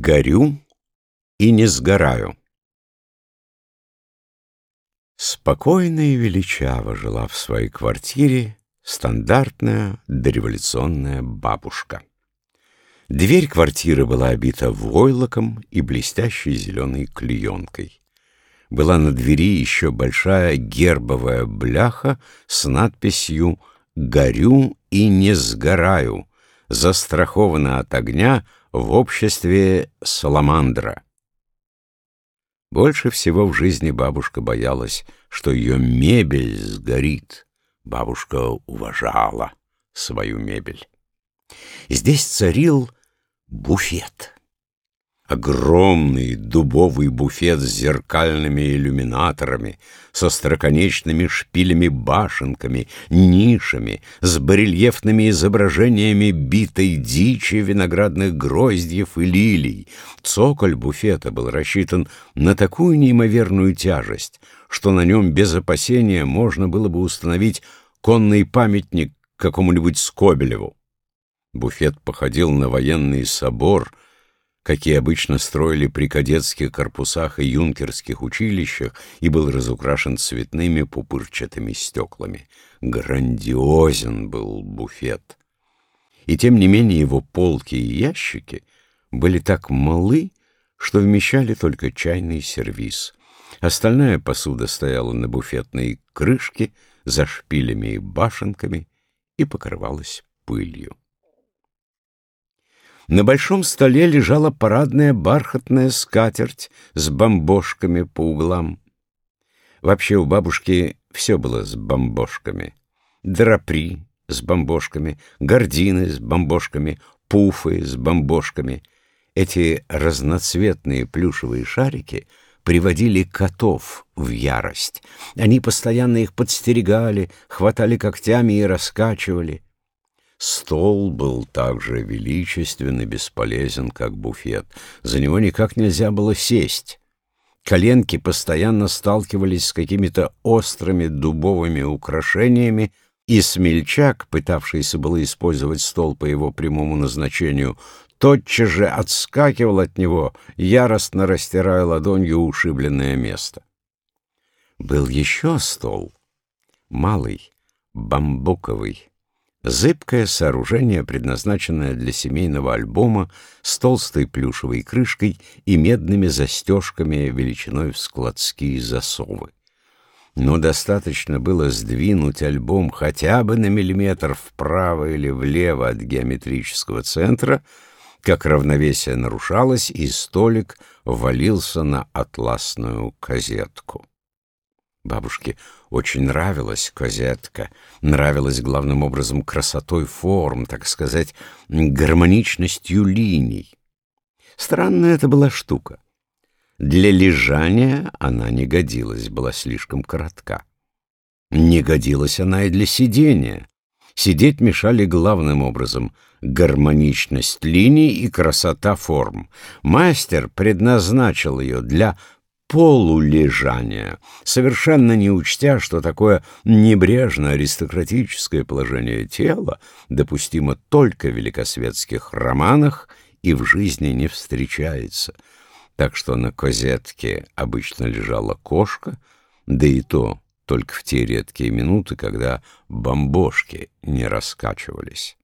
Горю и не сгораю. Спокойно и величаво жила в своей квартире стандартная дореволюционная бабушка. Дверь квартиры была обита войлоком и блестящей зеленой клеенкой. Была на двери еще большая гербовая бляха с надписью «Горю и не сгораю», застрахована от огня в обществе саламандра. Больше всего в жизни бабушка боялась, что ее мебель сгорит. Бабушка уважала свою мебель. Здесь царил буфет. Огромный дубовый буфет с зеркальными иллюминаторами, со строконечными шпилями-башенками, нишами, с барельефными изображениями битой дичи, виноградных гроздьев и лилий. Цоколь буфета был рассчитан на такую неимоверную тяжесть, что на нем без опасения можно было бы установить конный памятник какому-нибудь Скобелеву. Буфет походил на военный собор — какие обычно строили при кадетских корпусах и юнкерских училищах, и был разукрашен цветными пупырчатыми стеклами. Грандиозен был буфет. И тем не менее его полки и ящики были так малы, что вмещали только чайный сервиз. Остальная посуда стояла на буфетной крышке, за шпилями и башенками и покрывалась пылью. На большом столе лежала парадная бархатная скатерть с бомбошками по углам. Вообще у бабушки все было с бомбошками. Драпри с бомбошками, гардины с бомбошками, пуфы с бомбошками. Эти разноцветные плюшевые шарики приводили котов в ярость. Они постоянно их подстерегали, хватали когтями и раскачивали. Стол был так же величествен и бесполезен, как буфет. За него никак нельзя было сесть. Коленки постоянно сталкивались с какими-то острыми дубовыми украшениями, и смельчак, пытавшийся было использовать стол по его прямому назначению, тотчас же отскакивал от него, яростно растирая ладонью ушибленное место. Был еще стол, малый, бамбуковый, Зыбкое сооружение, предназначенное для семейного альбома с толстой плюшевой крышкой и медными застежками величиной в складские засовы. Но достаточно было сдвинуть альбом хотя бы на миллиметр вправо или влево от геометрического центра, как равновесие нарушалось, и столик валился на атласную козетку. Бабушке очень нравилась козетка, нравилась главным образом красотой форм, так сказать, гармоничностью линий. Странная это была штука. Для лежания она не годилась, была слишком коротка. Не годилась она и для сидения. Сидеть мешали главным образом гармоничность линий и красота форм. Мастер предназначил ее для полулежания, совершенно не учтя, что такое небрежно аристократическое положение тела допустимо только в великосветских романах и в жизни не встречается. Так что на козетке обычно лежала кошка, да и то только в те редкие минуты, когда бомбошки не раскачивались.